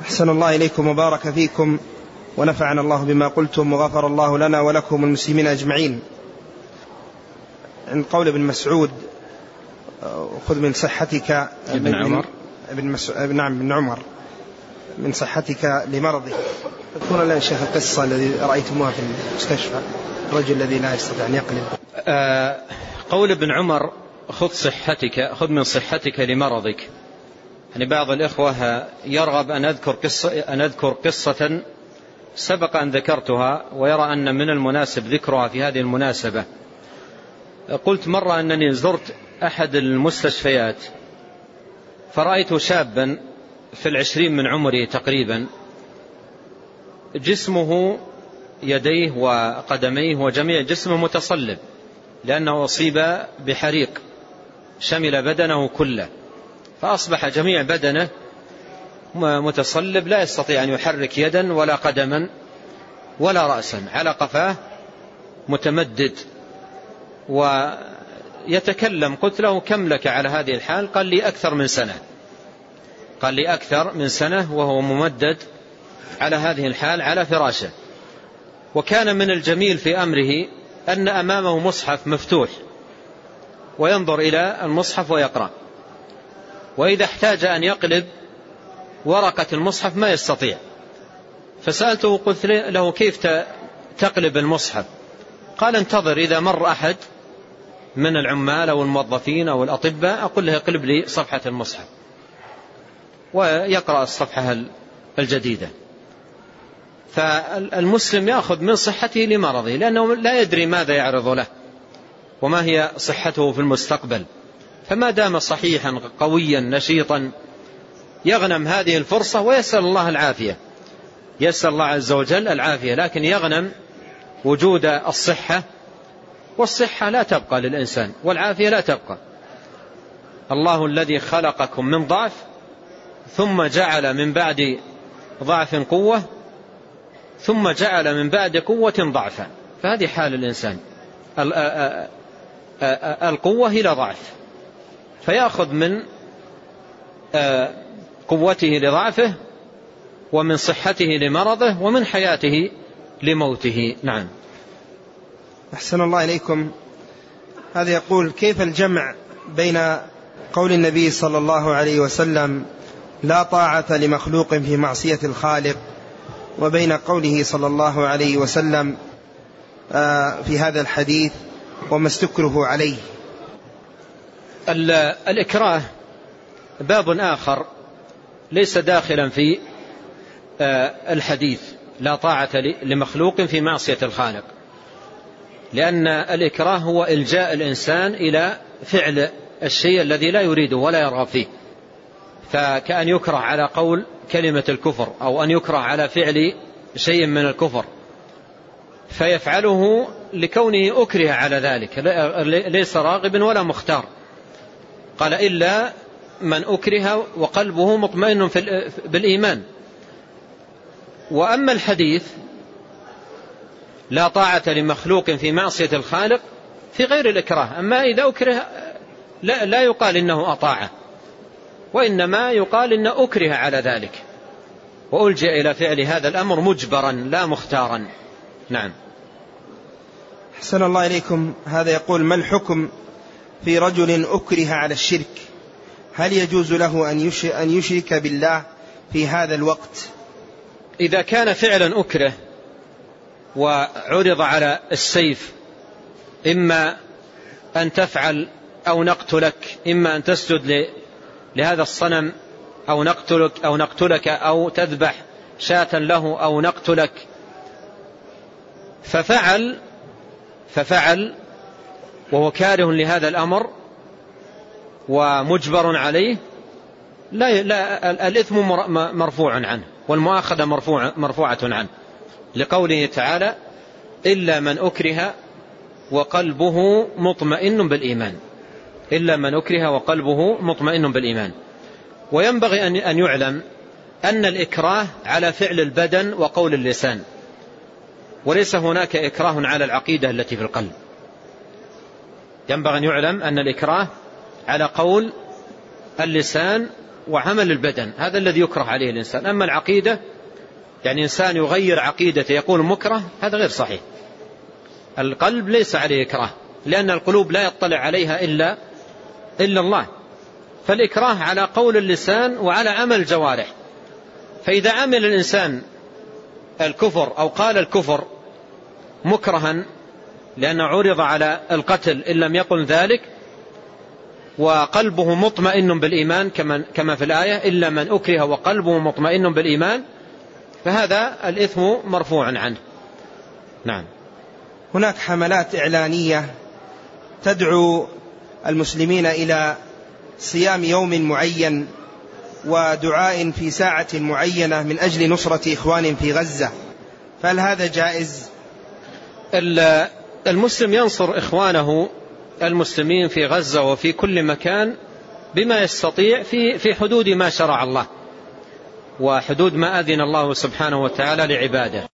أحسن الله إليكم وبارك فيكم ونفعنا الله بما قلتم وغفر الله لنا ولكم المسلمين أجمعين. عند قول ابن مسعود خذ من صحتك ابن عمر. ابن مس... نعم ابن عمر. من صحتك لمرضك تذكرون لنا شيخ القصة الذي رأيتموها في المستشفى الرجل الذي لا يستطيع أن يقلب. آه قول ابن عمر خذ صحتك خذ من صحتك لمرضك. يعني بعض الإخوة يرغب أن أذكر قصة, أن أذكر قصة سبق أن ذكرتها ويرى أن من المناسب ذكرها في هذه المناسبة. قلت مرة أنني زرت أحد المستشفيات فرأيت شابا في العشرين من عمره تقريبا جسمه يديه وقدميه وجميع جسمه متصلب لأنه أصيب بحريق شمل بدنه كله. فأصبح جميع بدنه متصلب لا يستطيع أن يحرك يدا ولا قدما ولا رأسا على قفاه متمدد ويتكلم. قلت له كم لك على هذه الحال؟ قال لي أكثر من سنة. قال لي أكثر من سنة وهو ممدد على هذه الحال على فراشه. وكان من الجميل في أمره أن أمامه مصحف مفتوح وينظر إلى المصحف ويقرأ. وإذا احتاج أن يقلب ورقة المصحف ما يستطيع. فسألته قلت له كيف تقلب المصحف؟ قال انتظر إذا مر أحد من العمال أو الموظفين أو الأطباء أقول له اقلب لي صفحة المصحف ويقرأ الصفحة الجديدة. فالمسلم يأخذ من صحته لمرضه لأنه لا يدري ماذا يعرض له وما هي صحته في المستقبل. فما دام صحيحا قويا نشيطا يغنم هذه الفرصة ويسأل الله العافية. يسأل الله عز وجل العافية لكن يغنم وجود الصحة والصحة لا تبقى للإنسان والعافية لا تبقى. الله الذي خلقكم من ضعف ثم جعل من بعد ضعف قوة ثم جعل من بعد قوة ضعفا. فهذه حال الإنسان. القوة إلى ضعف. فيأخذ من قوته لضعفه ومن صحته لمرضه ومن حياته لموته. نعم. أحسن الله إليكم. هذا يقول كيف الجمع بين قول النبي صلى الله عليه وسلم لا طاعة لمخلوق في معصية الخالق وبين قوله صلى الله عليه وسلم في هذا الحديث وما استكره عليه الإكراه باب آخر ليس داخلا في الحديث لا طاعة لمخلوق في معصية الخالق. لأن الإكراه هو إلجاء الإنسان إلى فعل الشيء الذي لا يريده ولا يرغب فيه. فكأن يكره على قول كلمة الكفر أو أن يكره على فعل شيء من الكفر. فيفعله لكونه أكره على ذلك ليس راغب ولا مختار. قال إلا من أكره وقلبه مطمئن بالإيمان. وأما الحديث لا طاعة لمخلوق في معصية الخالق في غير الإكراه. أما إذا أكره لا, لا يقال إنه أطاعه وإنما يقال إن أكره على ذلك. وألجئ إلى فعل هذا الأمر مجبرا لا مختارا. نعم. حسن الله إليكم. هذا يقول ما الحكم في رجل أكره على الشرك هل يجوز له أن يشرك بالله في هذا الوقت؟ إذا كان فعلا أكره وعرض على السيف إما أن تفعل أو نقتلك إما أن تسجد لهذا الصنم أو نقتلك أو نقتلك أو تذبح شاة له أو نقتلك ففعل ففعل وهو كاره لهذا الأمر ومجبر عليه لا, لا الإثم مرفوع عنه والمؤاخذة مرفوع مرفوعة عنه. لقوله تعالى إلا من أكره وقلبه مطمئن بالإيمان. إلا من أكره وقلبه مطمئن بالإيمان. وينبغي أن يعلم أن الإكراه على فعل البدن وقول اللسان. وليس هناك إكراه على العقيدة التي في القلب. ينبغي أن يعلم أن الإكراه على قول اللسان وعمل البدن هذا الذي يكره عليه الإنسان. أما العقيدة يعني إنسان يغير عقيدته يقول مكره هذا غير صحيح. القلب ليس عليه إكراه لأن القلوب لا يطلع عليها إلا إلا الله. فالإكراه على قول اللسان وعلى عمل الجوارح فإذا عمل الإنسان الكفر أو قال الكفر مكرها لأنه عرض على القتل إن لم يقل ذلك وقلبه مطمئن بالإيمان كما في الآية إلا من أكره وقلبه مطمئن بالإيمان فهذا الإثم مرفوع عنه. نعم. هناك حملات إعلانية تدعو المسلمين إلى صيام يوم معين ودعاء في ساعة معينة من أجل نصرة إخوان في غزة. فهل هذا جائز؟ المسلم ينصر إخوانه المسلمين في غزة وفي كل مكان بما يستطيع في في حدود ما شرع الله وحدود ما أذن الله سبحانه وتعالى لعباده.